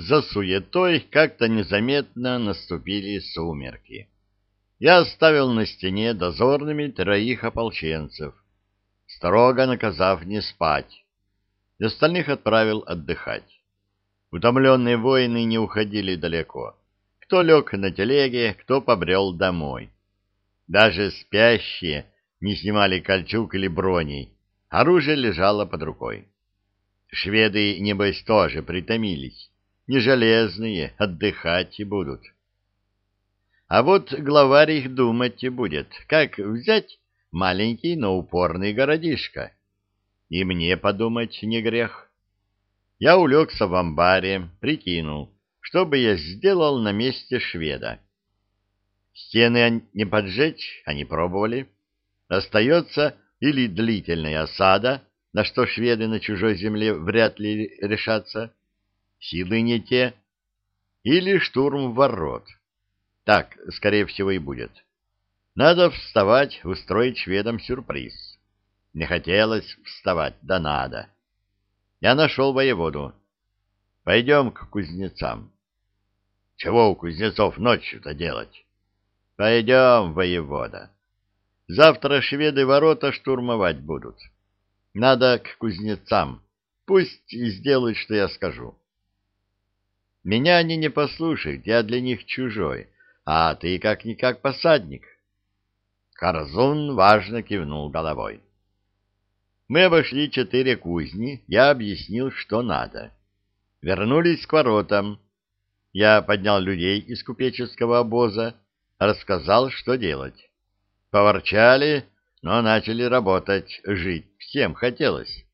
За суетой как-то незаметно наступили сумерки. Я оставил на стене дозорными троих ополченцев, строго наказав не спать, остальных отправил отдыхать. Утомленные воины не уходили далеко. Кто лег на телеге, кто побрел домой. Даже спящие не снимали кольчуг или броней, оружие лежало под рукой. Шведы, небось, тоже притомились, не железные, отдыхать и будут. А вот главарь их думать будет, как взять маленький, но упорный городишко. И мне подумать не грех. Я улегся в амбаре, прикинул, что бы я сделал на месте шведа. Стены не поджечь, они пробовали. Остается или длительная осада, на что шведы на чужой земле вряд ли решатся, силы не те, или штурм ворот. Так, скорее всего, и будет. Надо вставать, устроить шведам сюрприз. Не хотелось вставать, да надо. Я нашел воеводу. Пойдем к кузнецам. Чего у кузнецов ночью-то делать? Пойдем, воевода. Завтра шведы ворота штурмовать будут. Надо к кузнецам. Пусть сделают, что я скажу. Меня они не послушают, я для них чужой, а ты как-никак посадник. Корзун важно кивнул головой. Мы обошли четыре кузни, я объяснил, что надо. Вернулись к воротам. Я поднял людей из купеческого обоза, рассказал, что делать. Поворчали, но начали работать, жить всем хотелось.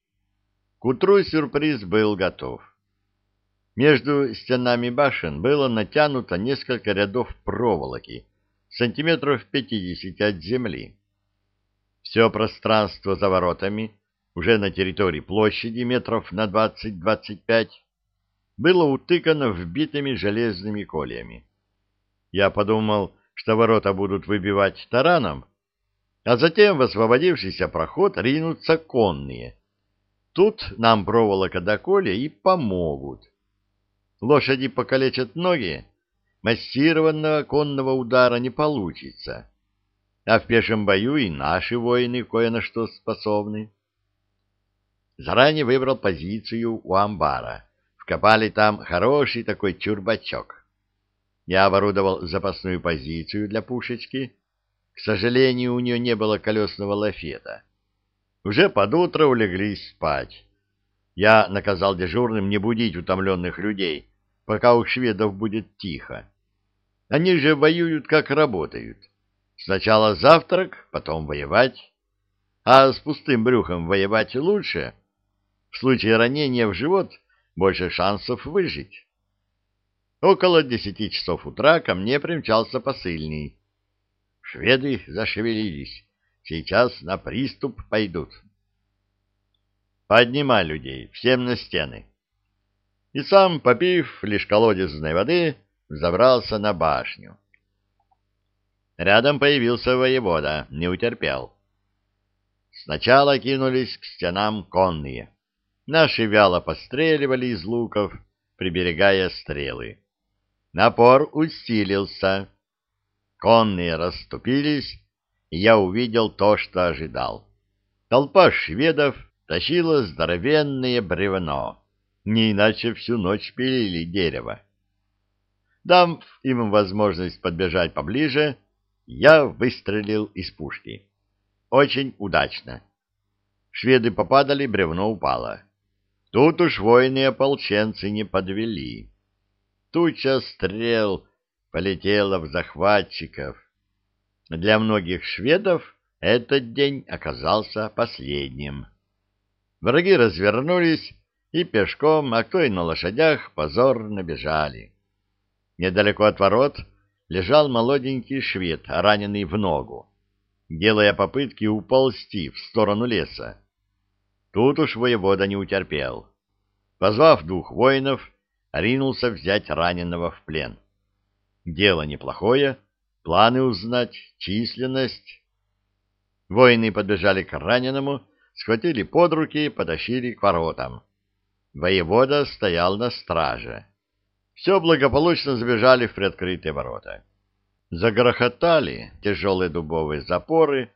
К утру сюрприз был готов. Между стенами башен было натянуто несколько рядов проволоки, сантиметров пятьдесят от земли. Все пространство за воротами, уже на территории площади метров на двадцать-двадцать пять, было утыкано вбитыми железными кольями. Я подумал, что ворота будут выбивать тараном, а затем в освободившийся проход ринутся конные. Тут нам проволока до коля и помогут. Лошади покалечат ноги, массированного конного удара не получится. А в пешем бою и наши воины кое на что способны. Заранее выбрал позицию у амбара. Вкопали там хороший такой чурбачок. Я оборудовал запасную позицию для пушечки. К сожалению, у нее не было колесного лафета. Уже под утро улеглись спать. Я наказал дежурным не будить утомленных людей, пока у шведов будет тихо. Они же воюют, как работают. Сначала завтрак, потом воевать. А с пустым брюхом воевать лучше. В случае ранения в живот больше шансов выжить. Около десяти часов утра ко мне примчался посыльный. Шведы зашевелились. Сейчас на приступ пойдут. Поднимай людей, всем на стены. И сам, попив лишь колодезной воды, забрался на башню. Рядом появился воевода, не утерпел. Сначала кинулись к стенам конные. Наши вяло постреливали из луков, приберегая стрелы. Напор усилился. Конные расступились, и я увидел то, что ожидал. Толпа шведов тащила здоровенное бревно, не иначе всю ночь пилили дерево. Дав им возможность подбежать поближе, я выстрелил из пушки. Очень удачно. Шведы попадали, бревно упало. Тут уж воины-ополченцы не подвели. Туча стрел полетела в захватчиков. Для многих шведов этот день оказался последним. Враги развернулись и пешком, а кто и на лошадях, позорно бежали. Недалеко от ворот лежал молоденький швед, раненый в ногу, делая попытки уползти в сторону леса. Тут уж воевода не утерпел. Позвав двух воинов, ринулся взять раненого в плен. Дело неплохое, планы узнать, численность. Воины подбежали к раненому, схватили под руки и потащили к воротам. Воевода стоял на страже. все благополучно забежали в приоткрытые ворота. Загрохотали тяжелые дубовые запоры,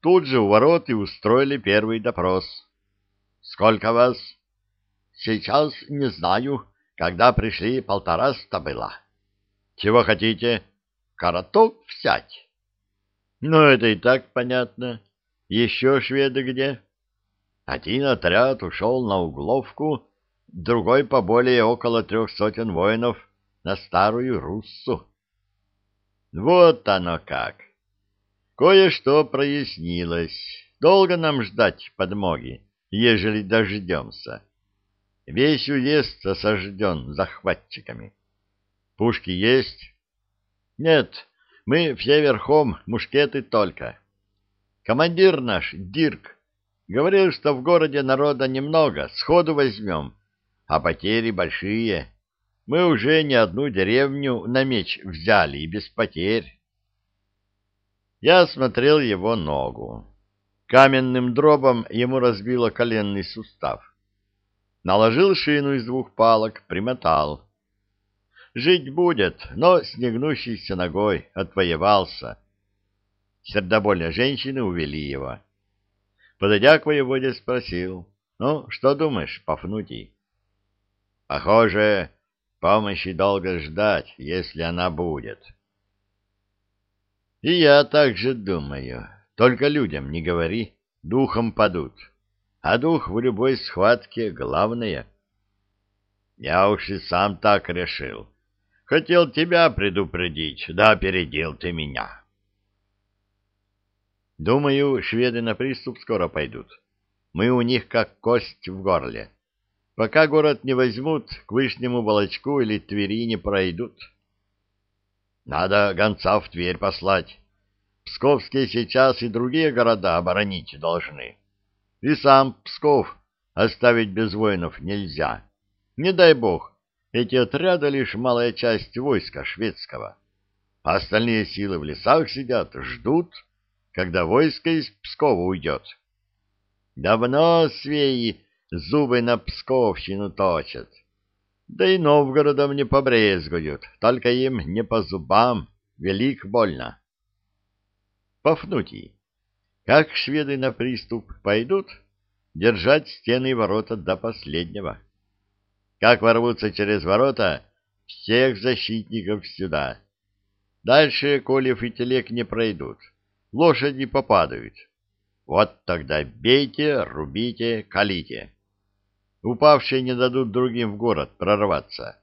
тут же у ворот и устроили первый допрос. — Сколько вас? — Сейчас не знаю. Когда пришли, полтораста было. — Чего хотите? — Короток взять. — Ну, это и так понятно. Еще шведы где? Один отряд ушел на угловку, другой по более около трех сотен воинов на старую Руссу. Вот оно как. Кое-что прояснилось. Долго нам ждать подмоги, ежели дождемся. Весь уезд осажден захватчиками. Пушки есть? Нет, мы все верхом, мушкеты только. Командир наш, Дирк, говорил, что в городе народа немного, сходу возьмем, а потери большие. Мы уже не одну деревню на меч взяли и без потерь. Я осмотрел его ногу. Каменным дробом ему разбило коленный сустав. Наложил шину из двух палок, примотал. Жить будет, но с негнущейся ногой отвоевался. Сердобольные женщины увели его. Подойдя к воеводе, спросил, «Ну, что думаешь, Пафнутий?» «Похоже, помощи долго ждать, если она будет». «И я так же думаю. Только людям не говори, духом падут. А дух в любой схватке главное». «Я уж и сам так решил. Хотел тебя предупредить, да опередил ты меня». Думаю, шведы на приступ скоро пойдут. Мы у них как кость в горле. Пока город не возьмут, к Вышнему Волочку или Твери не пройдут. Надо гонца в Тверь послать. Псковские сейчас и другие города оборонить должны. И сам Псков оставить без воинов нельзя. Не дай бог, эти отряды лишь малая часть войска шведского. остальные силы в лесах сидят, ждут, когда войско из Пскова уйдет. Давно свеи зубы на Псковщину точат. Да и Новгородом не побрезгуют, только им не по зубам, велик больно. Пафнутий, как шведы на приступ пойдут, держать стены и ворота до последнего. Как ворвутся через ворота, всех защитников сюда. Дальше Колев и Телег не пройдут лошади попадают. Вот тогда бейте, рубите, калите. Упавшие не дадут другим в город прорваться.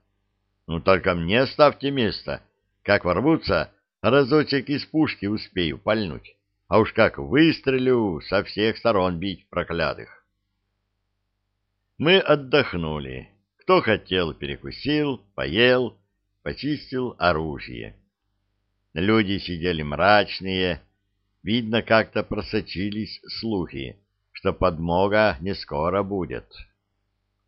Ну только мне оставьте место. Как ворвутся, разочек из пушки успею пальнуть. А уж как выстрелю, со всех сторон бить проклятых. Мы отдохнули. Кто хотел, перекусил, поел, почистил оружие. Люди сидели мрачные, Видно, как-то просочились слухи, что подмога не скоро будет.